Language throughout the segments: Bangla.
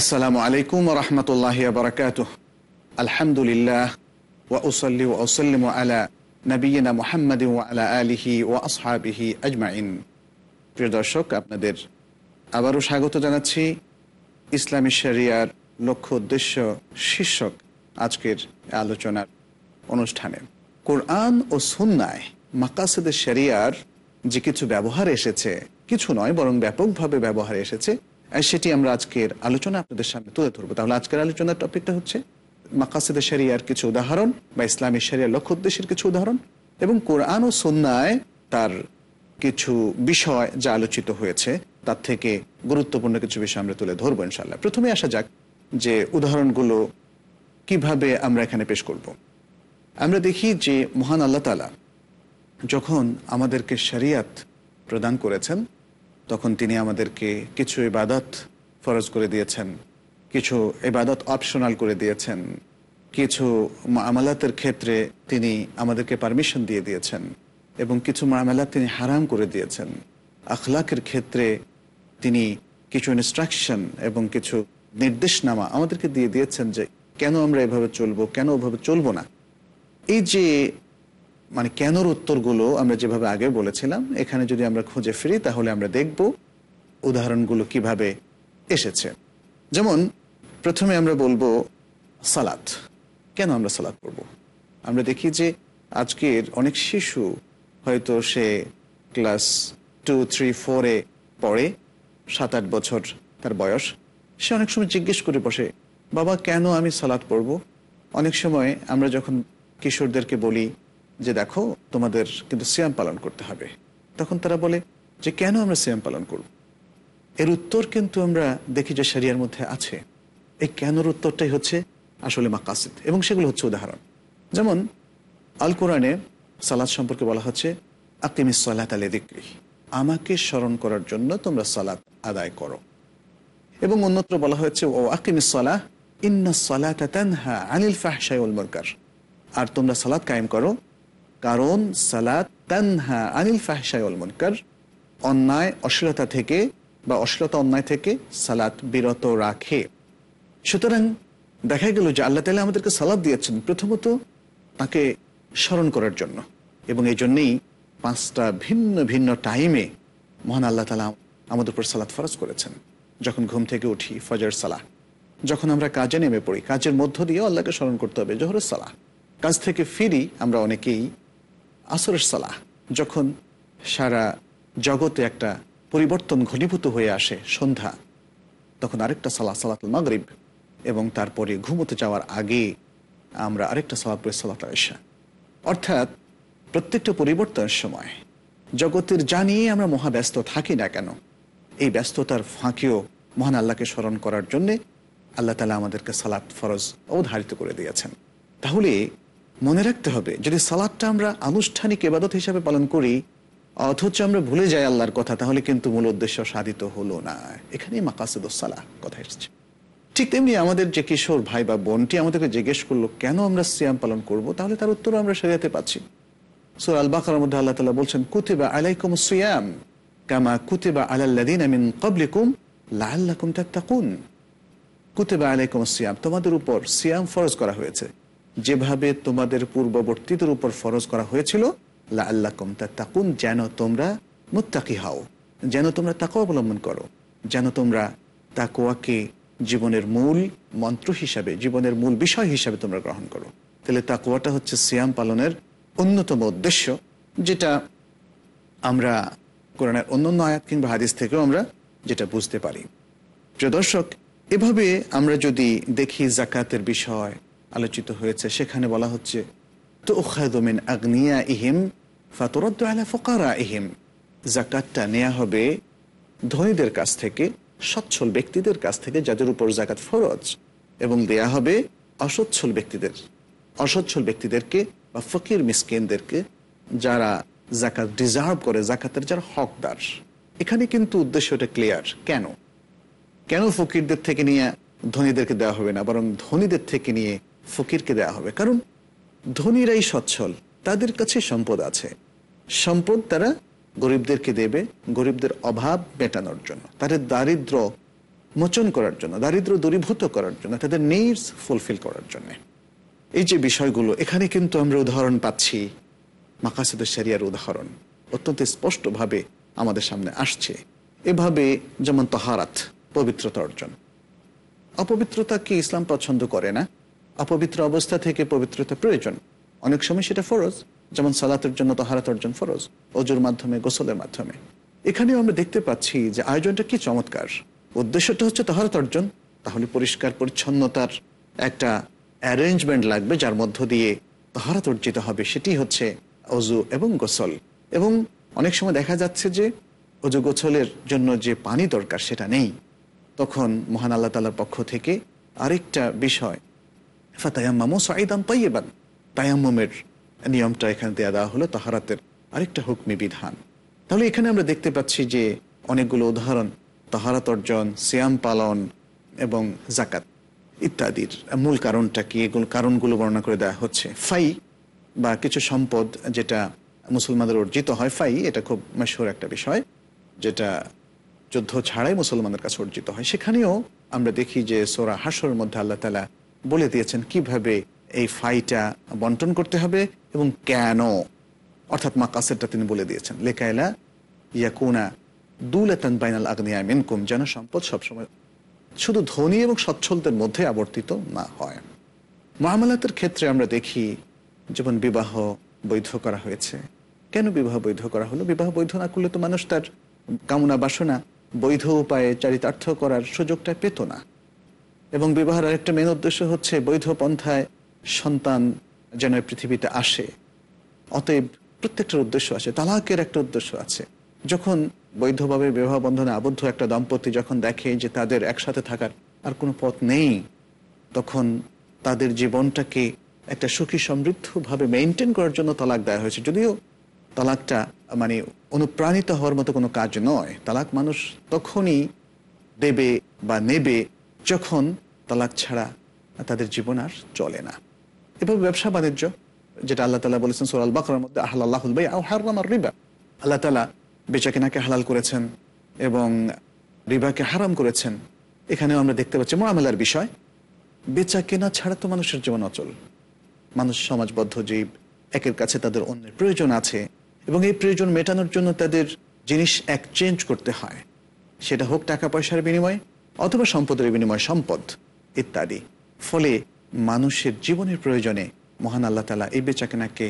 আসসালামু আলাইকুম রহমতুল্লাহ বরকাত আলহামদুলিল্লাহ ওসলি ওসলিম আলা নবীনা মোহাম্মদ আলা আলিহি ও আসহাবিহি আজমাইন প্রিয় দর্শক, আপনাদের আবারও স্বাগত জানাচ্ছি ইসলামী শরিয়ার লক্ষ্য উদ্দেশ্য শীর্ষক আজকের আলোচনার অনুষ্ঠানে। কোরআন ও সুন্নায় মাকাসেদের শরিয়ার যে কিছু ব্যবহার এসেছে, কিছু নয়, বরং ব্যাপকভাবে ব্যবহার এসেছে সেটি আমরা আজকের আলোচনা আপনাদের সামনে তুলে ধরবো তাহলে আজকের আলোচনার টপিকটা হচ্ছে মাকাসেদের শরিয়ার কিছু উদাহরণ বা ইসলামী শরিয়ার লক্ষ্য উদ্দেশ্যের কিছু উদাহরণ এবং কোরআন ও সন্ন্যায় তার কিছু বিষয় যা আলোচিত হয়েছে, তার থেকে গুরুত্বপূর্ণ কিছু বিষয় আমরা তুলে ধরবো ইনশাল্লাহ প্রথমে আসা যাক যে উদাহরণগুলো কীভাবে আমরা এখানে পেশ করব। আমরা দেখি যে মহান আল্লাহ তালা যখন আমাদেরকে শরিয়াত প্রদান করেছেন তখন তিনি আমাদেরকে কিছু ইবাদত ফরজ করে দিয়েছেন, কিছু ইবাদত অপশনাল করে দিয়েছেন, কিছু মামলাতের ক্ষেত্রে তিনি আমাদেরকে পারমিশন দিয়ে দিয়েছেন এবং কিছু মামলাত তিনি হারাম করে দিয়েছেন। আখলাকের ক্ষেত্রে তিনি কিছু ইনস্ট্রাকশন এবং কিছু নির্দেশনামা আমাদেরকে দিয়ে দিয়েছেন যে কেন আমরা এভাবে চলবো, কেন ওভাবে চলবো না। এই যে মানে কেনর উত্তরগুলো আমরা যেভাবে আগে বলেছিলাম, এখানে যদি আমরা খুঁজে ফিরি, তাহলে আমরা দেখব উদাহরণগুলো কীভাবে এসেছে। যেমন, প্রথমে আমরা বলব সালাত। কেন আমরা সালাত পড়ব? আমরা দেখি যে আজকের অনেক শিশু হয়তো সে ক্লাস টু, থ্রি, ফোরে পড়ে, সাত, আট বছর তার বয়স। সে অনেক সময় জিজ্ঞেস করে বসে, বাবা, কেন আমি সালাত পড়ব? অনেক সময় আমরা যখন কিশোরদেরকে বলি যে দেখো, তোমাদের কিন্তু সিয়াম পালন করতে হবে। তখন তারা বলে, যে কেন আমরা সিয়াম পালন করব? এর উত্তর কিন্তু আমরা দেখি যে সারিয়ার মধ্যে আছে। এই কেনর উত্তরটাই হচ্ছে আসলে মাকাসিদ, এবং সেগুলো হচ্ছে উদাহরণ। যেমন, আল কোরআনে সালাদ সম্পর্কে বলা হচ্ছে আকিমিস সালাত আলে দিক্রি আমাকে স্মরণ করার জন্য তোমরা সালাত আদায় করো। এবং অন্যত্র বলা হয়েছে, ও আকিমিস সালাহ, ইন্না সালাত আনিল ফাহসাইল মরকার আর তোমরা সালাদ কায়েম করো কারণ সালাত তানহা আনিল ফাহসাইল মনকার, অন্যায়, অশ্লীলতা থেকে বা অশ্লীলতা অন্যায় থেকে সালাত বিরত রাখে। সুতরাং দেখা গেল যে আল্লাহ তালা আমাদেরকে সালাদ দিয়েছেন প্রথমত তাকে স্মরণ করার জন্য এবং এই জন্যেই পাঁচটা ভিন্ন ভিন্ন টাইমে মহান আল্লাহ তালা আমাদের উপর সালাদ ফরজ করেছেন। যখন ঘুম থেকে উঠি ফজর সালাহ, যখন আমরা কাজে নেমে পড়ি, কাজের মধ্য দিয়েও আল্লাহকে স্মরণ করতে হবে, জহরের সালাহ। কাজ থেকে ফিরি আমরা অনেকেই আসরের সালাহ, যখন সারা জগতে একটা পরিবর্তন ঘনীভূত হয়ে আসে সন্ধ্যা, তখন আরেকটা সালাহ, সালাতুল মাগরিব, এবং তারপরে ঘুমোতে যাওয়ার আগে আমরা আরেকটা সালাত পড়ি, সালাত আয়সা অর্থাৎ প্রত্যেকটা পরিবর্তনের সময় জগতের যা নিয়ে আমরা মহাব্যস্ত থাকি না কেন, এই ব্যস্ততার ফাঁকেও মহান আল্লাহকে স্মরণ করার জন্যে আল্লাহ তালা আমাদেরকে সালাত ফরজ অবধারিত করে দিয়েছেন। তাহলে মনে রাখতে হবে, যদি সালাদটা আমরা আনুষ্ঠানিক এবাদত হিসাবে পালন করি, অথচ আমরা ভুলে যাই আল্লাহর কথা, তাহলে কিন্তু মূল উদ্দেশ্য সাধিত হলো না। এখানেই মাকাসেদুসালাহ কথা এসছে। ঠিক তেমনি আমাদের যে কিশোর ভাই বা বোনটি আমাদেরকে জিজ্ঞেস করল, কেন আমরা সিয়াম পালন করব? তাহলে তার উত্তর আমরা সেরাতে পাচ্ছি। সুর আল বাকার মধ্যে আল্লাহ তালা বলছেন, কুতিবা আলাইকুম সিয়াম কামা কুতিবা আলাল্লাদিন আমিন কবলিকুম লাল্লাকুম তাত্তাকুন। কুতিবা আলাইকুম সিয়াম, তোমাদের উপর সিয়াম ফরজ করা হয়েছে। যেভাবে তোমাদের পূর্ববর্তীদের উপর ফরজ করা হয়েছিল লা আল্লাহ কমতা তাকুন যেন তোমরা মুত্তাকি হও, যেন তোমরা তাকো অবলম্বন করো, যেন তোমরা তাকোয়াকে জীবনের মূল মন্ত্র হিসাবে, জীবনের মূল বিষয় হিসাবে তোমরা গ্রহণ করো। তাহলে তাকোয়াটা হচ্ছে সিয়াম পালনের অন্যতম উদ্দেশ্য, যেটা আমরা কোরআনের অন্য অন্য আয়াত কিংবা হাদিস থেকেও আমরা যেটা বুঝতে পারি। প্রিয় দর্শক, এভাবে আমরা যদি দেখি জাকাতের বিষয় আলোচিত হয়েছে। সেখানে বলা হচ্ছে তো ওখায়দমিন আগ্নিয়া ইহিম ফাতরদ্দ আলা ফকারা ইহিম জাকাতটা নেওয়া হবে ধনীদের কাছ থেকে, সচ্ছল ব্যক্তিদের কাছ থেকে, যাদের উপর জাকাত ফরজ, এবং দেয়া হবে অসচ্ছল ব্যক্তিদের। অসচ্ছল ব্যক্তিদেরকে বা ফকির মিসকিনদেরকে যারা জাকাত ডিজার্ভ করে, জাকাতের যারা হকদার। এখানে কিন্তু উদ্দেশ্যটা ক্লিয়ার। কেন? কেন ফকিরদের থেকে নিয়ে ধনীদেরকে দেওয়া হবে না, বরং ধনীদের থেকে নিয়ে ফকিরকে দেওয়া হবে। কারণ ধনীরাই সচ্ছল, তাদের কাছে সম্পদ আছে। সম্পদ তারা গরিবদেরকে দেবে, গরিবদের অভাব মেটানোর জন্য, তাদের দারিদ্র মোচন করার জন্য, দারিদ্র দূরীভূত করার জন্য, তাদের নিডস ফুলফিল করার জন্য। এই যে বিষয়গুলো, এখানে কিন্তু আমরা উদাহরণ পাচ্ছি। মাকাসিদ শরিয়ার উদাহরণ অত্যন্ত স্পষ্টভাবে আমাদের সামনে আসছে। এভাবে যেমন তহারাত, পবিত্রতা অর্জন। অপবিত্রতা কি ইসলাম পছন্দ করে না? অপবিত্র অবস্থা থেকে পবিত্রতা প্রয়োজন। অনেক সময় সেটা ফরজ, যেমন সালাতের জন্য তহারাত অর্জন ফরজ অজুর মাধ্যমে, গোসলের মাধ্যমে। এখানেও আমরা দেখতে পাচ্ছি যে আয়োজনটা কি চমৎকার। উদ্দেশ্যটা হচ্ছে তহারাত অর্জন, তাহলে পরিষ্কার, পরিচ্ছন্নতার একটা অ্যারেঞ্জমেন্ট লাগবে যার মধ্য দিয়ে তহারাত অর্জিত হবে। সেটি হচ্ছে অজু এবং গোসল। এবং অনেক সময় দেখা যাচ্ছে যে অজু গোসলের জন্য যে পানি দরকার সেটা নেই। তখন মহান আল্লাহ তালার পক্ষ থেকে আরেকটা বিষয় ফাতায়াম্মামু সাইদান তাইয়েবান তায়াম্মমের নিয়মটা এখানে দেওয়া দেওয়া হলো তাহারাতের আরেকটা হুকমি বিধান। তাহলে এখানে আমরা দেখতে পাচ্ছি যে অনেকগুলো উদাহরণ, তাহারাত অর্জন, সিয়াম পালন এবং জাকাত ইত্যাদির মূল কারণটা কি? এগুলো কারণগুলো বর্ণনা করে দেওয়া হচ্ছে। ফাই বা কিছু সম্পদ যেটা মুসলমানদের অর্জিত হয়, ফাই এটা খুব মশহুর একটা বিষয়, যেটা যুদ্ধ ছাড়াই মুসলমানদের কাছে অর্জিত হয়। সেখানেও আমরা দেখি যে সোরা হাসর মধ্যে আল্লাহ তালা বলে দিয়েছেন কীভাবে এই ফাইটা বন্টন করতে হবে এবং কেন? অর্থাৎ মা কাসেরটা তিনি বলে দিয়েছেন। লেখায়লা ইয়াকুনা দুলাতান বাইনাল আগ্নিয়া মিনকুম, যেন সম্পদ সবসময় শুধু ধনী এবং সচ্ছলদের মধ্যে আবর্তিত না হয়। মহামালাতের ক্ষেত্রে আমরা দেখি, যেমন বিবাহ বৈধ করা হয়েছে। কেন বিবাহ বৈধ করা হলো? বিবাহ বৈধ না করলে তো মানুষ তার কামনা বাসনা বৈধ উপায়ে চারিতার্থ করার সুযোগটা পেত না। এবং বিবাহের আরেকটা মেন উদ্দেশ্য হচ্ছে বৈধ পন্থায় সন্তান যেন পৃথিবীতে আসে। অতএব প্রত্যেকটার উদ্দেশ্য আছে, তালাকের একটা উদ্দেশ্য আছে। যখন বৈধভাবে বিবাহ বন্ধনে আবদ্ধ একটা দম্পতি যখন দেখে যে তাদের একসাথে থাকার আর কোনো পথ নেই, তখন তাদের জীবনটাকে একটা সুখী সমৃদ্ধভাবে মেনটেন করার জন্য তালাক দেওয়া হয়েছে। যদিও তালাকটা মানে অনুপ্রাণিত হওয়ার মতো কোনো কাজ নয়। তালাক মানুষ তখনই দেবে বা নেবে যখন তালাক ছাড়া তাদের জীবন আর চলে না। এভাবে ব্যবসা বাণিজ্য, যেটা আল্লাহ তালা বলেছেন সোরাল বাকরার মধ্যে আহ্লাহুল ভাই হারামার রিবা। আল্লাহ তালা বেচা কেনাকে হালাল করেছেন এবং রিবাকে হারাম করেছেন। এখানেও আমরা দেখতে পাচ্ছি মোয়ামেলার বিষয়। বেচা কেনা ছাড়া তো মানুষের জীবন অচল। মানুষ সমাজবদ্ধ জীব, একের কাছে তাদের অন্যের প্রয়োজন আছে এবং এই প্রয়োজন মেটানোর জন্য তাদের জিনিস এক্সচেঞ্জ করতে হয়। সেটা হোক টাকা পয়সার বিনিময়ে অথবা সম্পদের বিনিময় সম্পদ, ইত্যাদি। ফলে মানুষের জীবনের প্রয়োজনে মহান আল্লাহ তালা এই বেচাকেনাকে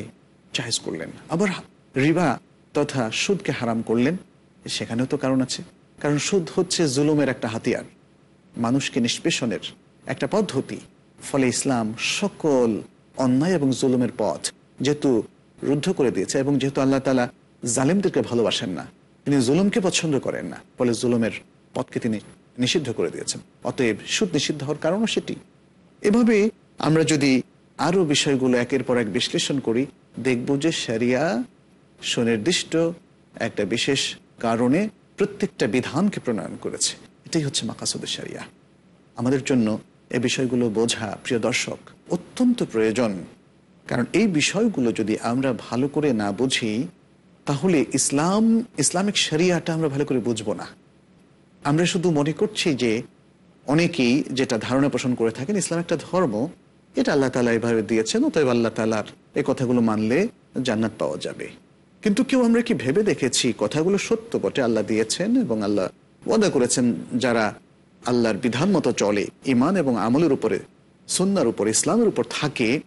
চাইজ করলেন। আবার রিবা তথা সুদকে হারাম করলেন, সেখানেও তো কারণ আছে। কারণ সুদ হচ্ছে জুলুমের একটা হাতিয়ার। মানুষকে নিষ্পেষণের একটা পদ্ধতি। ফলে ইসলাম সকল অন্যায় এবং জুলুমের পথ যেহেতু রুদ্ধ করে দিয়েছে এবং যেহেতু আল্লাহ তালা জালিমদেরকে ভালোবাসেন না, তিনি জুলুমকে পছন্দ করেন না, ফলে জুলুমের পথকে তিনি নিষিদ্ধ করে দিয়েছেন। অতএব সুদ নিষিদ্ধ হওয়ার কারণও সেটি। এভাবে আমরা যদি আরও বিষয়গুলো একের পর এক বিশ্লেষণ করি, দেখব যে সারিয়া সুনির্দিষ্ট একটা বিশেষ কারণে প্রত্যেকটা বিধানকে প্রণয়ন করেছে। এটাই হচ্ছে মাকাসুদ সারিয়া আমাদের জন্য এই বিষয়গুলো বোঝা, প্রিয় দর্শক, অত্যন্ত প্রয়োজন। কারণ এই বিষয়গুলো যদি আমরা ভালো করে না বুঝি, তাহলে ইসলাম, ইসলামিক শরিয়াটা আমরা ভালো করে বুঝব না। আমরা শুধু মনে করছি যে অনেকেই যেটা ধারণা পোষণ করে থাকেন, ইসলাম একটা ধর্ম, এটা আল্লাহ তালা এভাবে দিয়েছেন, অতএব আল্লাহ তালার এই কথাগুলো মানলে জান্নাত পাওয়া যাবে। কিন্তু কেউ আমরা কি ভেবে দেখেছি কথাগুলো সত্য বটে? আল্লাহ দিয়েছেন এবং আল্লাহ ওয়াদা করেছেন যারা আল্লাহর বিধান মতো চলে ইমান এবং আমলের উপরে সন্ন্যার উপর, ইসলামের উপর থাকে,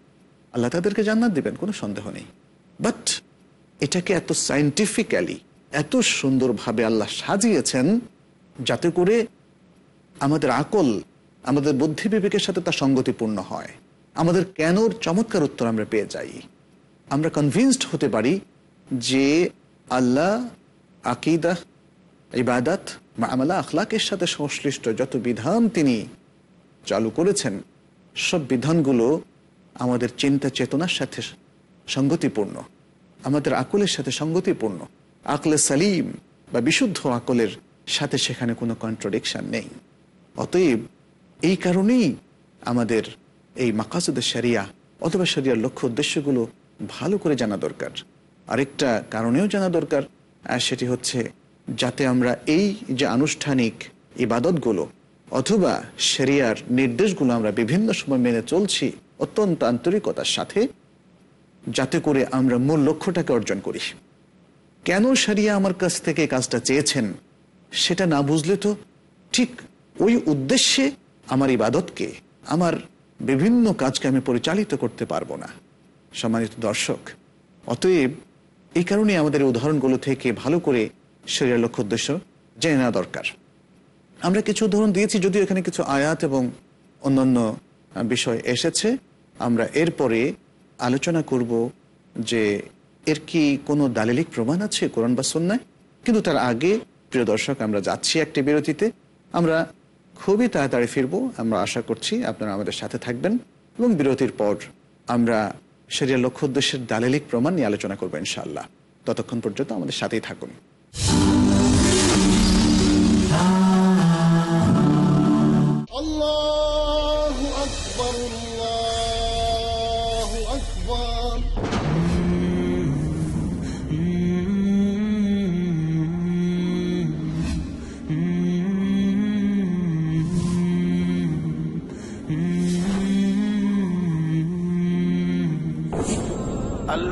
আল্লাহ তাদেরকে জান্নাত দিবেন, কোনো সন্দেহ নেই। বাট এটাকে এত সাইন্টিফিক্যালি এত সুন্দরভাবে আল্লাহ সাজিয়েছেন যাতে করে আমাদের আকল, আমাদের বুদ্ধি বিবেকের সাথে তা সঙ্গতিপূর্ণ হয়। আমাদের কেনর চমৎকার উত্তর আমরা পেয়ে যাই। আমরা কনভিন্সড হতে পারি যে আল্লাহ আকিদা, ইবাদাত মামলা আখলাকের সাথে সংশ্লিষ্ট যত বিধান তিনি চালু করেছেন, সব বিধানগুলো আমাদের চিন্তা চেতনার সাথে সঙ্গতিপূর্ণ, আমাদের আকলের সাথে সঙ্গতিপূর্ণ। আকলে সালিম বা বিশুদ্ধ আকলের সাথে সেখানে কোনো কন্ট্রাডিকশন নেই। অতএব এই কারণেই আমাদের এই মাকাসুদের সারিয়া অথবা সারিয়ার লক্ষ্য উদ্দেশ্যগুলো ভালো করে জানা দরকার। আরেকটা কারণেও জানা দরকার সেটি হচ্ছে যাতে আমরা এই যে আনুষ্ঠানিক ইবাদতগুলো অথবা শরিয়ার নির্দেশগুলো আমরা বিভিন্ন সময় মেনে চলছি অত্যন্ত আন্তরিকতার সাথে, যাতে করে আমরা মূল লক্ষ্যটাকে অর্জন করি। কেন সারিয়া আমার কাছ থেকে কাজটা চেয়েছেন? সেটা না বুঝলে তো ঠিক ওই উদ্দেশ্যে আমার ইবাদতকে, আমার বিভিন্ন কাজকে আমি পরিচালিত করতে পারব না। সম্মানিত দর্শক, অতএব এই কারণে আমাদের উদাহরণগুলো থেকে ভালো করে শরীরের লক্ষ্য উদ্দেশ্য জেনে নেওয়া দরকার। আমরা কিছু উদাহরণ দিয়েছি, যদিও এখানে কিছু আয়াত এবং অন্যান্য বিষয় এসেছে। আমরা এরপরে আলোচনা করব যে এর কি কোনো দালিলিক প্রমাণ আছে কোরআন বা সন্ন্যায় কিন্তু তার আগে প্রিয় দর্শক, আমরা যাচ্ছি একটি বিরতিতে। আমরা খুবই তাড়াতাড়ি ফিরব। আমরা আশা করছি আপনারা আমাদের সাথে থাকবেন এবং বিরতির পর আমরা সেরিয়া লক্ষ্য উদ্দেশ্যের দালিলিক প্রমাণ নিয়ে আলোচনা করব ইনশাল্লাহ ততক্ষণ পর্যন্ত আমাদের সাথেই থাকুন। আল্লাহ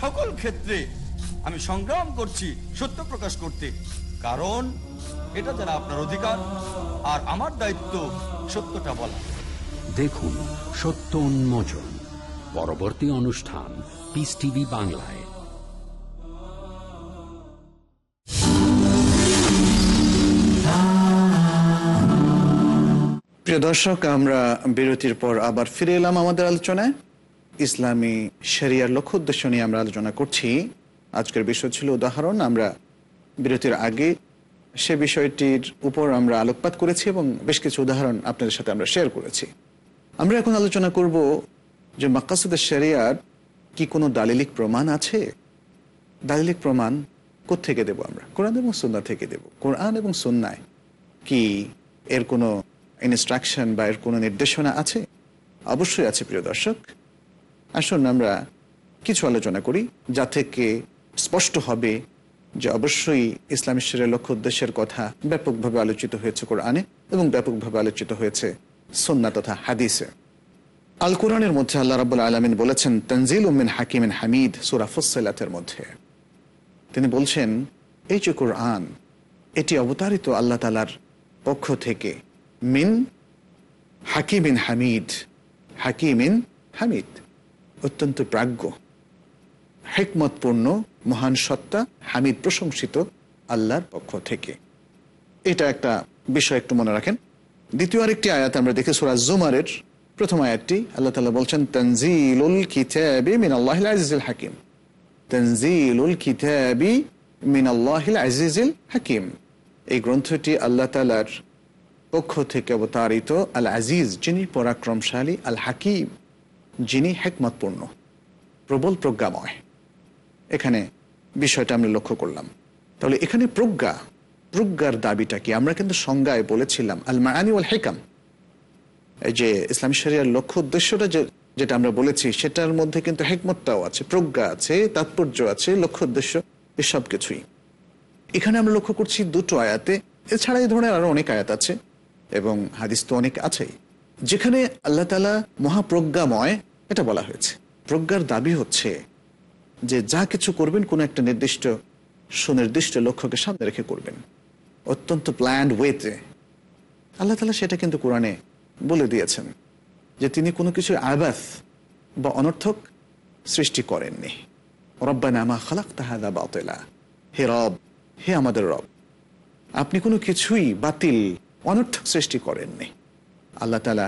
সকল ক্ষেত্রে আমি সংগ্রাম করছি সত্য প্রকাশ করতে। কারণ এটা যারা আপনার অধিকার আর আমার দায়িত্ব সত্যটা বলা। দেখুন সত্য উন্মোচন পরবর্তী অনুষ্ঠান পিস টিভি বাংলায়। প্রিয় দর্শক আমরা বিরতির পর আবার ফিরে এলাম আমাদের আলোচনায়। ইসলামী শরিয়ার লক্ষ্য উদ্দেশ্য নিয়ে আমরা আলোচনা করছি। আজকের বিষয় ছিল উদাহরণ, আমরা বিরতির আগে সে বিষয়টির উপর আমরা আলোকপাত করেছি এবং বেশ কিছু উদাহরণ আপনাদের সাথে আমরা শেয়ার করেছি। আমরা এখন আলোচনা করব যে মাকাসুদের শরিয়ার কি কোনো দালিলিক প্রমাণ আছে? দালিলিক প্রমাণ থেকে দেব আমরা? কোরআন এবং সুন্না থেকে দেব। কোরআন এবং সুন্নায় কি এর কোনো ইনস্ট্রাকশন বা এর কোনো নির্দেশনা আছে? অবশ্যই আছে, প্রিয় দর্শক। আসুন আমরা কিছু আলোচনা করি, যা থেকে স্পষ্ট হবে যে অবশ্যই ইসলাম ঈশ্বরের লক্ষ্য উদ্দেশ্যের কথা ব্যাপকভাবে আলোচিত হয়েছে কোরআনে এবং ব্যাপকভাবে আলোচিত হয়েছে সন্না তথা হাদিসে। আল কোরআনের মধ্যে আল্লাহ রাবুল আলমিন বলেছেন তনজিল উমিন হাকিমিন হামিদ সুরাফুসালাতের মধ্যে। তিনি বলছেন, এই যে কোরআন, এটি অবতারিত আল্লাহ তালার পক্ষ থেকে মিন হাকিমিন হামিদ হাকিমিন হামিদ। অত্যন্ত প্রাজ্ঞ, হেকমতপূর্ণ, মহান সত্তা, হামিদ প্রশংসিত আল্লাহর পক্ষ থেকে। এটা একটা বিষয় একটু মনে রাখেন। দ্বিতীয় আরেকটি আয়াত আমরা দেখি, সুরা জুমারের প্রথম আয়াতটি। আল্লাহ তালা বলছেন, তনজিলুল কিতাবি মিন আল্লাহ আজিজুল হাকিম। তনজিলুল কিতাবি মিন আল্লাহ আজিজুল হাকিম। এই গ্রন্থটি আল্লাহ তালার পক্ষ থেকে অবতারিত আল আজিজ যিনি পরাক্রমশালী আল হাকিম যিনি হেকমতপূর্ণ, প্রবল প্রজ্ঞাময়। এখানে বিষয়টা আমরা লক্ষ্য করলাম। তাহলে এখানে প্রজ্ঞা, প্রজ্ঞার দাবিটা কি? আমরা কিন্তু সংজ্ঞায় বলেছিলাম আল মায়ানি ওয়াল হেকাম এই যে ইসলাম শরিয়ার লক্ষ্য উদ্দেশ্যটা যে, যেটা আমরা বলেছি, সেটার মধ্যে কিন্তু হেকমতটাও আছে, প্রজ্ঞা আছে, তাৎপর্য আছে, লক্ষ্য উদ্দেশ্য এসব কিছুই। এখানে আমরা লক্ষ্য করছি দুটো আয়াতে, এছাড়া এই ধরনের আরও অনেক আয়াত আছে, এবং হাদিস তো অনেক আছেই। যেখানে আল্লাহ তালা মহাপ্রজ্ঞাময় এটা বলা হয়েছে। প্রজ্ঞার দাবি হচ্ছে যে যা কিছু করবেন কোনো একটা নির্দিষ্ট, সুনির্দিষ্ট লক্ষ্যকে সামনে রেখে করবেন। অত্যন্ত প্ল্যান্ড ওয়েতে আল্লাহ তালা সেটা কিন্তু কোরআনে বলে দিয়েছেন যে তিনি কোনো কিছু আবাস বা অনর্থক সৃষ্টি করেননি। রব্বানা মা খালাক তাহাদা বাতেলা। হে রব, হে আমাদের রব, আপনি কোনো কিছুই বাতিল, অনর্থক সৃষ্টি করেননি। আল্লাহ তালা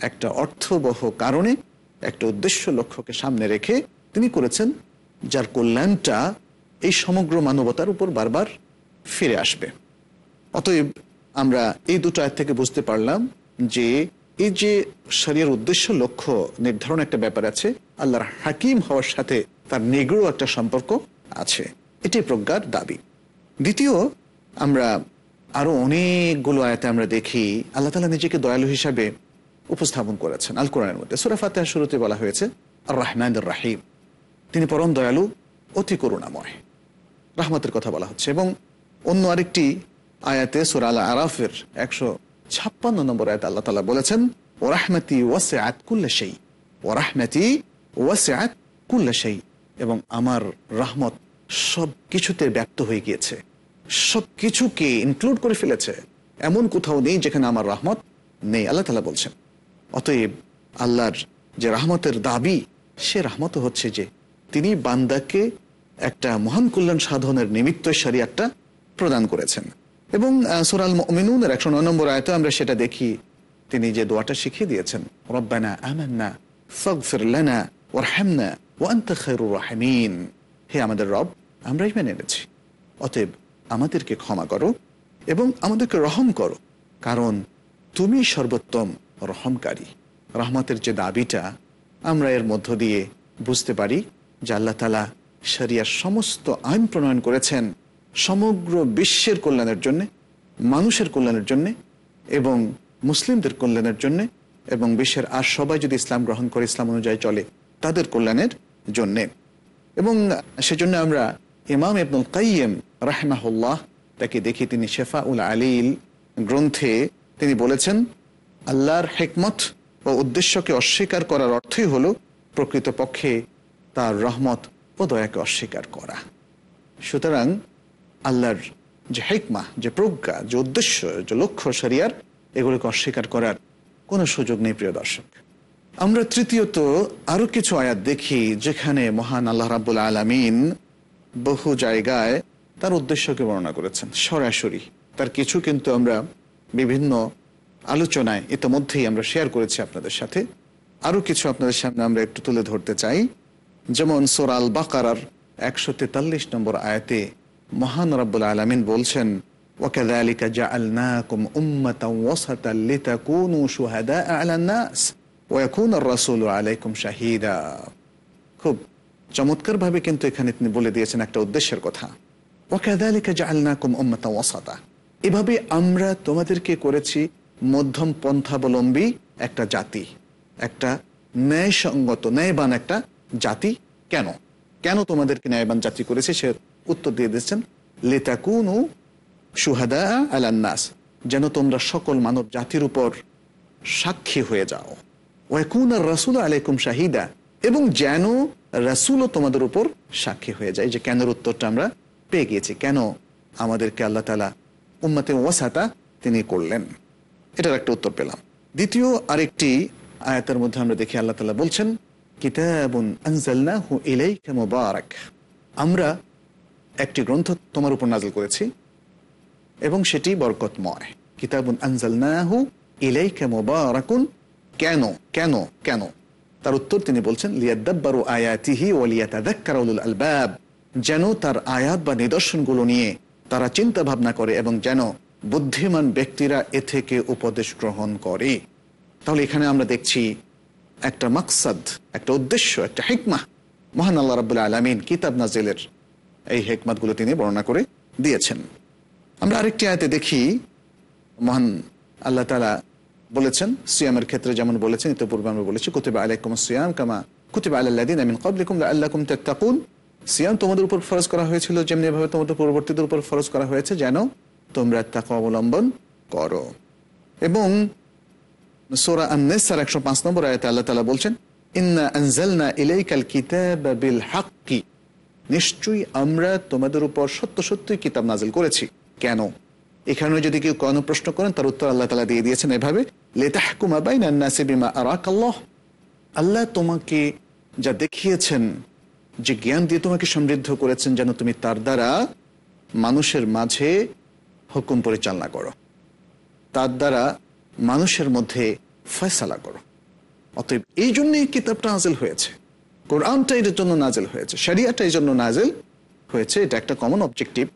একটা অর্থবহ কারণে একটা উদ্দেশ্য লক্ষ্যকে সামনে রেখে তিনি করেছেন, যার কল্যাণটা এই সমগ্র মানবতার উপর বারবার ফিরে আসবে। অতএব আমরা এই দুটো আয় থেকে বুঝতে পারলাম যে এই যে শরীরের উদ্দেশ্য, লক্ষ্য নির্ধারণ একটা ব্যাপার আছে, আল্লাহর হাকিম হওয়ার সাথে তার নিগড় একটা সম্পর্ক আছে। এটি প্রজ্ঞার দাবি। দ্বিতীয়, আমরা আরও অনেকগুলো আয়াতে আমরা দেখি, আল্লাহ তালা নিজেকে দয়ালু হিসাবে উপস্থাপন করেছেন আল কোরআনের মধ্যে। সুরা ফাতেহা শুরুতে বলা হয়েছে আর রাহমান রাহিম তিনি পরম দয়ালু, অতি করুণাময়। রাহমতের কথা বলা হচ্ছে। এবং অন্য আরেকটি আয়াতে সুরা আল আরাফের একশো ছাপ্পান্ন নম্বর আয়াত আল্লাহ তালা বলেছেন ও রাহমাতি ওয়াসে আত কুল্লা সেই ও রাহমাতি ওয়াসে আত কুল্লা সেই এবং আমার রাহমত সব কিছুতে ব্যক্ত হয়ে গিয়েছে। সব কিছুকে ইনক্লুড করে ফেলেছে। এমন কোথাও নেই যেখানে আমার রাহমত নেই। আল্লাহ তালা বলছেন। অতএব আল্লাহর যে রাহমতের দাবি, সে রাহমত হচ্ছে যে তিনি বান্দাকে একটা মহান কল্যাণ সাধনের নিমিত্ত সারিয়াতটা প্রদান করেছেন। এবং সোরাল মিনুনের একশো নয় নম্বর আয়তে আমরা সেটা দেখি। তিনি যে দোয়াটা শিখিয়ে দিয়েছেন, রব্বানা আমান্না, ফগফির লানা ওরহামনা ওয়ান্তা খৈরুর রাহমিন। হে আমাদের রব, আমরাই মেনে এনেছি অতএব আমাদেরকে ক্ষমা করো এবং আমাদেরকে রহম করো। কারণ তুমি সর্বোত্তম রহমকারী। রহমতের যে দাবিটা আমরা এর মধ্য দিয়ে বুঝতে পারি যে আল্লাহ তালা শরিয়ার সমস্ত আইন প্রণয়ন করেছেন সমগ্র বিশ্বের কল্যাণের জন্যে, মানুষের কল্যাণের জন্যে এবং মুসলিমদের কল্যাণের জন্যে এবং বিশ্বের আর সবাই যদি ইসলাম গ্রহণ করে, ইসলাম অনুযায়ী চলে তাদের কল্যাণের জন্যে। এবং সেজন্য আমরা ইমাম ইবনুল কাইম রাহমাহুল্লাহ তাকে দেখি তিনি শেফা উল আলীল গ্রন্থে তিনি বলেছেন আল্লাহর হেকমত ও উদ্দেশ্যকে অস্বীকার করার অর্থই হলো প্রকৃতপক্ষে তার রহমত ও দয়াকে অস্বীকার করা। সুতরাং আল্লাহর যে হেকমা, যে প্রজ্ঞা, যে উদ্দেশ্য, যে লক্ষ্য শরিয়ার, এগুলোকে অস্বীকার করার কোনো সুযোগ নেই, প্রিয় দর্শক। আমরা তৃতীয়ত আরও কিছু আয়াত দেখি যেখানে মহান আল্লাহ রাবুল আলমিন বহু জায়গায় তার উদ্দেশ্যকে বর্ণনা করেছেন। সরাসরি তার কিছু কিন্তু আমরা বিভিন্ন আলোচনায় ইতিমধ্যেই আমরা শেয়ার করেছি আপনাদের সাথে আরো কিছু আপনাদের সামনে আমরা একটু তুলে ধরতে চাই যেমন সোরাল বাকারার একশো তেতাল্লিশ নম্বর আয়াতে মহান রব্বুল আলমিন বলছেন وكذلك جعلناكم أمة وسطا لتكونوا شهداء على الناس ويكون الرسول عليكم شهيدا খুব চমৎকারভাবে কিন্তু এখানে তিনি বলে দিয়েছেন একটা উদ্দেশ্যের কথা وكذلك جعلناكم أمة وسطا এভাবে আমরা তোমাদেরকে করেছি মধ্যম পন্থাবলম্বী একটা জাতি। একটা ন্যায়সঙ্গত, ন্যায়বান একটা জাতি। কেন? কেন তোমাদেরকে ন্যায়বান জাতি করেছে? সে উত্তর দিয়ে দিচ্ছেন লেতাকুনু সুহাদা আলান্নাস, যেন তোমরা সকল মানব জাতির উপর সাক্ষী হয়ে যাও। ওয়াকুন আর রাসুল আলাইকুম শাহিদা, এবং যেন রাসুলও তোমাদের উপর সাক্ষী হয়ে যায়। যে কেন উত্তরটা আমরা পেয়ে গিয়েছি। কেন আমাদেরকে আল্লাহ তালা উম্মাতে ওয়াসাতা তিনি করলেন? এটার একটা উত্তর পেলাম। দ্বিতীয়, আরেকটি আয়াতের মধ্যে আমরা দেখি আল্লাহ তালা বলছেন, কিতাবুন আনজালনাহু ইলাইকা মুবারাক। আমরা একটি গ্রন্থ তোমার উপর নাজিল করেছি এবং সেটি বরকতময়। কিতাবুন আনজালনাহু ইলাইকা মুবারাকুন। কেন কেন কেন? তার উত্তর তিনি বলছেন লিয়াদ্দাব্বারু আয়াতিহি ওয়া লিয়াতাযাক্কারা উলুল আলবাব। যেন তার আয়াত বা নিদর্শনগুলো নিয়ে তারা চিন্তা ভাবনা করে এবং যেন বুদ্ধিমান ব্যক্তিরা এ থেকে উপদেশ গ্রহণ করে। তাহলে এখানে আমরা দেখছি একটা মাকসাদ, একটা উদ্দেশ্য, একটা হেকমা। মহান আল্লাহ রাবুল্লাহ আলমিন কিতাব নাজিলের এই হেকমাতগুলো তিনি বর্ণনা করে দিয়েছেন। আমরা আরেকটি আয়তে দেখি, মহান আল্লাহ তালা বলেছেন, সিয়ামের ক্ষেত্রে যেমন বলেছেন, ইতিপূর্বে আমরা বলেছি, কুতিবা আলাইকুম সিয়াম কামা কুতিবা আল্লাদিন আমিন কবলিকুম আল্লাহকুম তাকুন সিয়াম তোমাদের উপর ফরজ করা হয়েছিল, যেমনি ভাবে তোমাদের পরবর্তীদের উপর ফরজ করা হয়েছে, যেন তোমরা তাকে অবলম্বন করো। এবং সোরা আন্নেসার একশো পাঁচ নম্বর আয়তে আল্লাহ তালা বলছেন, ইন্না আনজালনা ইলাইকাল কিতাব বিল হাক্কি। নিশ্চয়ই আমরা তোমাদের উপর সত্য সত্যই কিতাব নাজিল করেছি। কেন? এখানে যদি কেউ কোনো প্রশ্ন করেন, তার উত্তর আল্লাহ তালা দিয়ে দিয়েছেন এভাবে, লেতাহকুমা বাইনা নাসি বিমা আরাক আল্লাহ আল্লাহ তোমাকে যা দেখিয়েছেন, যে জ্ঞান দিয়ে তোমাকে সমৃদ্ধ করেছেন যেন তুমি তার দ্বারা মানুষের মাঝে হুকুম পরিচালনা করো। তার দ্বারা মানুষের মধ্যে ফয়সালা করো। অতএব এই জন্যই কিতাবটা নাজেল হয়েছে। কোরআনটা এর জন্য নাজেল হয়েছে, শরিয়াটা এই জন্য নাজেল হয়েছে, এটা একটা কমন অবজেক্টিভ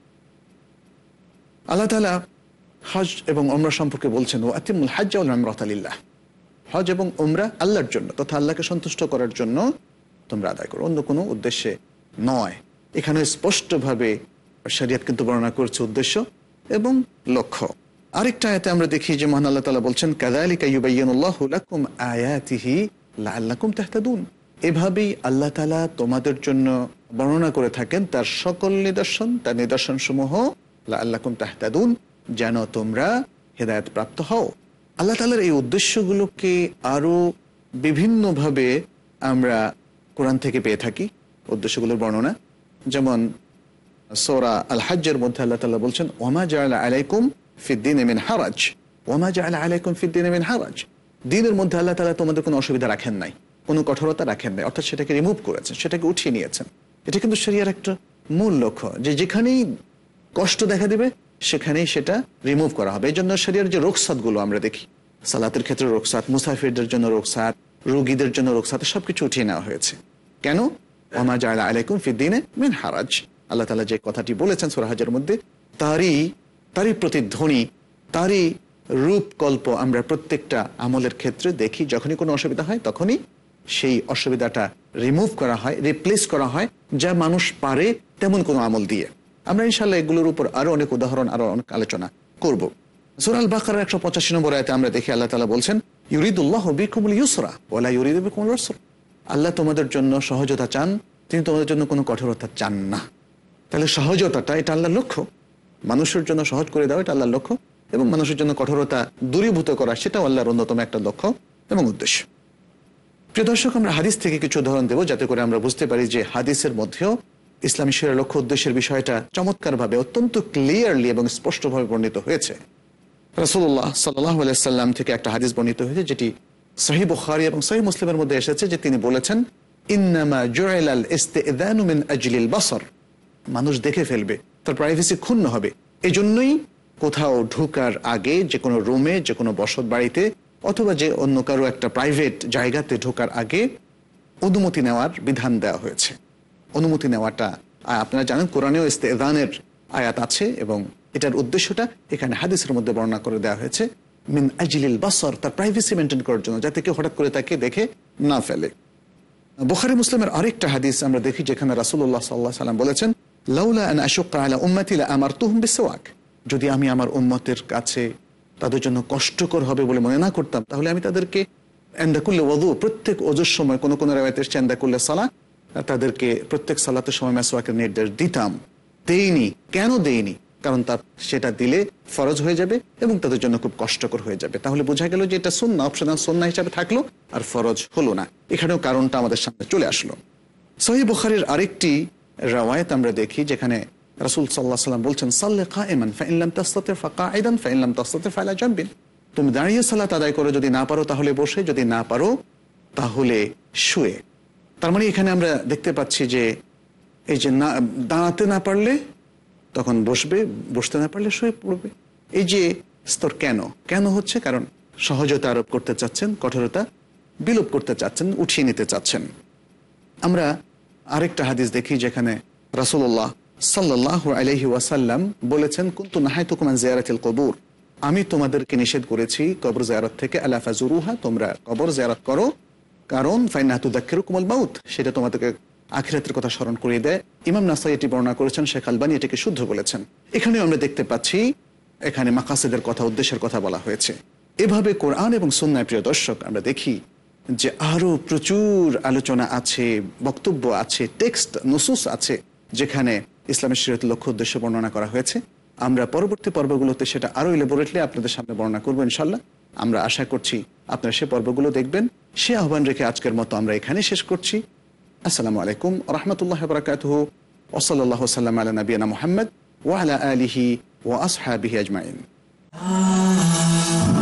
আল্লাহ তালা হজ এবং ওমরা সম্পর্কে বলছেন ও আতিমুল হাজ আমরাতালিল্লাহ হজ এবং ওমরা আল্লাহর জন্য তথা আল্লাহকে সন্তুষ্ট করার জন্য তোমরা আদায় করো। অন্য কোনো উদ্দেশ্যে নয়। এখানে স্পষ্টভাবে শরিয়াত কিন্তু বর্ণনা করছে উদ্দেশ্য এবং লক্ষ্য। আরেকটা আয়াতে আমরা দেখি যে মহান আল্লাহ তালা বলছেন কাদালিকা আয়াতিহি লাআল্লাকুম তাহতাদুন। এভাবেই আল্লাহ তালা তোমাদের জন্য বর্ণনা করে থাকেন, তার সকল নিদর্শন, তার নিদর্শন সমূহ লাআল্লাকুম তাহতাদুন, যেন তোমরা হেদায়ত প্রাপ্ত হও। আল্লাহ তালার এই উদ্দেশ্যগুলোকে আরও বিভিন্নভাবে আমরা কোরআন থেকে পেয়ে থাকি, উদ্দেশ্যগুলোর বর্ণনা। যেমন সোরা আল হাজ্জের মধ্যে আল্লাহ তালা বলছেন, ওমা জাআলা আলাইকুম ফিদ্দিন এমিন হারাজ। ওমা জাআলা আলাইকুম ফিদ্দিন এমিন হারাজ। দিনের মধ্যে আল্লাহ তালা তোমাদের কোনো অসুবিধা রাখেন নাই, কোনো কঠোরতা রাখেন নাই, অর্থাৎ সেটাকে রিমুভ করেছেন, সেটাকে উঠিয়ে নিয়েছেন। এটা কিন্তু শরিয়ার একটা মূল লক্ষ্য, যে যেখানেই কষ্ট দেখা দেবে, সেখানেই সেটা রিমুভ করা হবে। এই জন্য শরিয়ার যে রোকসাতগুলো আমরা দেখি, সালাতের ক্ষেত্রে রোকসাত মুসাফিরদের জন্য রোকসাত রোগীদের জন্য রোকসাত সবকিছু উঠিয়ে নেওয়া হয়েছে। কেন? ওমা জাআলা আলাইকুম ফিদ্দিনে মিন হারাজ। আল্লাহ তালা যে কথাটি বলেছেন সোরাহাজের মধ্যে, তারই তারই প্রতিধ্বনি তারই রূপকল্প আমরা প্রত্যেকটা আমলের ক্ষেত্রে দেখি, যখনই কোনো অসুবিধা হয় তখনই সেই অসুবিধাটা রিমুভ করা হয় রিপ্লেস করা হয়, যা মানুষ পারে তেমন কোনো আমল দিয়ে। আমরা ইনশাল্লাহ এগুলোর উপর আরও অনেক উদাহরণ, আরও অনেক আলোচনা করব। সুরাল বাকার একশো পঁচাশি নম্বর আয়তে আমরা দেখি আল্লাহ তালা বলছেন, ইউরিদুল্লাহ বিকুমুল ইউসরা ওলা ইউরিদ বিকুমুল আল্লাহ তোমাদের জন্য সহজতা চান, তিনি তোমাদের জন্য কোনো কঠোরতা চান না। তাহলে সহজতাটা এটা আল্লাহর লক্ষ্য। মানুষের জন্য সহজ করে দেওয়া এটা আল্লাহর লক্ষ্য। এবং মানুষের জন্য কঠোরতা দূরীভূত করা, সেটাও আল্লাহর অন্যতম একটা লক্ষ্য এবং উদ্দেশ্য। প্রিয় দর্শক, আমরা হাদিস থেকে কিছু উদাহরণ দেবো, যাতে করে আমরা বুঝতে পারি যে হাদিসের মধ্যেও ইসলামী শিরের লক্ষ্য উদ্দেশ্যের বিষয়টা চমৎকারভাবে অত্যন্ত ক্লিয়ারলি এবং স্পষ্টভাবে বর্ণিত হয়েছে। রসুল্লাহ সাল্লাহ সাল্লাম থেকে একটা হাদিস বর্ণিত হয়েছে, যেটি সহি বুখারি এবং সহি মুসলিমের মধ্যে এসেছে, যে তিনি বলেছেন, ইন্নামা ইস্তেদানু মিন আজলিল বাসর। মানুষ দেখে ফেলবে, তার প্রাইভেসি ক্ষুণ্ণ হবে। এজন্যই কোথাও ঢুকার আগে যে কোনো রুমে যে কোনো বসত বাড়িতে অথবা যে অন্য কারও একটা প্রাইভেট জায়গাতে ঢোকার আগে অনুমতি নেওয়ার বিধান দেওয়া হয়েছে। অনুমতি নেওয়াটা আপনারা জানেন কোরআনেও ইস্তেদানের আয়াত আছে এবং এটার উদ্দেশ্যটা এখানে হাদিসের মধ্যে বর্ণনা করে দেওয়া হয়েছে, মিন আজলিল বাসর তার প্রাইভেসি মেনটেন করার জন্য, যাতে কেউ হঠাৎ করে তাকে দেখে না ফেলে। বুখারি, মুসলিমের আরেকটা হাদিস আমরা দেখি যেখানে রাসুল্লাহ সাল্লাহ সাল্লাম বলেছেন লাউলা আন আশুক্কা আলা উম্মাতিলা আমার তুহম বিসওয়াক যদি আমি আমার উম্মতের কাছে তাদের জন্য কষ্টকর হবে বলে মনে না করতাম, তাহলে আমি তাদেরকে এন্দা করলে ওদু প্রত্যেক ওজুর সময় কোনো কোনো রেওয়ায়তে এসছে এন্দা করলে সালা তাদেরকে প্রত্যেক সালাতের সময় মেসোয়াকের নির্দেশ দিতাম। দেইনি, কেন দেইনি? কারণ তার সেটা দিলে ফরজ হয়ে যাবে এবং তাদের জন্য খুব কষ্টকর হয়ে যাবে। তাহলে বোঝা গেল যে এটা সন্না অপশনাল সন্না হিসাবে থাকল আর ফরজ হলো না। এখানেও কারণটা আমাদের সামনে চলে আসলো। সহি বুখারির আরেকটি রাওয়ায়ত আমরা দেখি যেখানে রাসুল সাল্লাহ সাল্লাম বলছেন, সাল্লে কায়েমান ফাইনলাম তাস্তাতে ফাঁকা আইদান ফাইনলাম তাস্তাতে ফাইলা জানবিন তুমি দাঁড়িয়ে সালাত আদায় করো, যদি না পারো তাহলে বসে, যদি না পারো তাহলে শুয়ে। তার মানে এখানে আমরা দেখতে পাচ্ছি যে এই যে না, দাঁড়াতে না পারলে তখন বসবে, বসতে না পারলে শুয়ে পড়বে। এই যে স্তর কেন? কেন হচ্ছে? কারণ সহজতা আরোপ করতে চাচ্ছেন, কঠোরতা বিলোপ করতে চাচ্ছেন, উঠিয়ে নিতে চাচ্ছেন। আমরা আরেকটা হাদিস দেখি যেখানে রাসূলুল্লাহ সাল্লাহ আলহি ওয়াসাল্লাম বলেছেন, কুন্তু নাহাই জিয়ারাতিল কবুর। আমি তোমাদেরকে নিষেধ করেছি কবর জিয়ারত থেকে, আলা ফাজুরুহা, তোমরা কবর জিয়ারত করো। কারণ ফাইনাহাতু দাক্কিরু কুমল সেটা তোমাদেরকে আখিরাতের কথা স্মরণ করিয়ে দেয়। ইমাম নাসাই এটি বর্ণনা করেছেন, শেখ আলবানি এটিকে শুদ্ধ বলেছেন। এখানেও আমরা দেখতে পাচ্ছি, এখানে মাকাসেদের কথা, উদ্দেশ্যের কথা বলা হয়েছে। এভাবে কোরআন এবং সুন্নায়, প্রিয় দর্শক, আমরা দেখি যে আরও প্রচুর আলোচনা আছে, বক্তব্য আছে টেক্সট নসুস আছে, যেখানে ইসলামের শরীয়ত লক্ষ্য উদ্দেশ্য বর্ণনা করা হয়েছে। আমরা পরবর্তী পর্বগুলোতে সেটা আরও ইলেবোরেটলি আপনাদের সামনে বর্ণনা করব ইনশাল্লাহ আমরা আশা করছি আপনারা সে পর্বগুলো দেখবেন। সে আহ্বান রেখে আজকের মতো আমরা এখানে শেষ করছি। আসসালামু আলাইকুম রহমতুল্লাহ বরাকাতুহ। ওসলাল্লাহ সাল্লাম আলা নবীনা মোহাম্মদ ওয়ালা আলিহি ও আসহাবিহি আজমাইন। লকার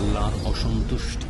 আল্লাহর অসন্তুষ্টি।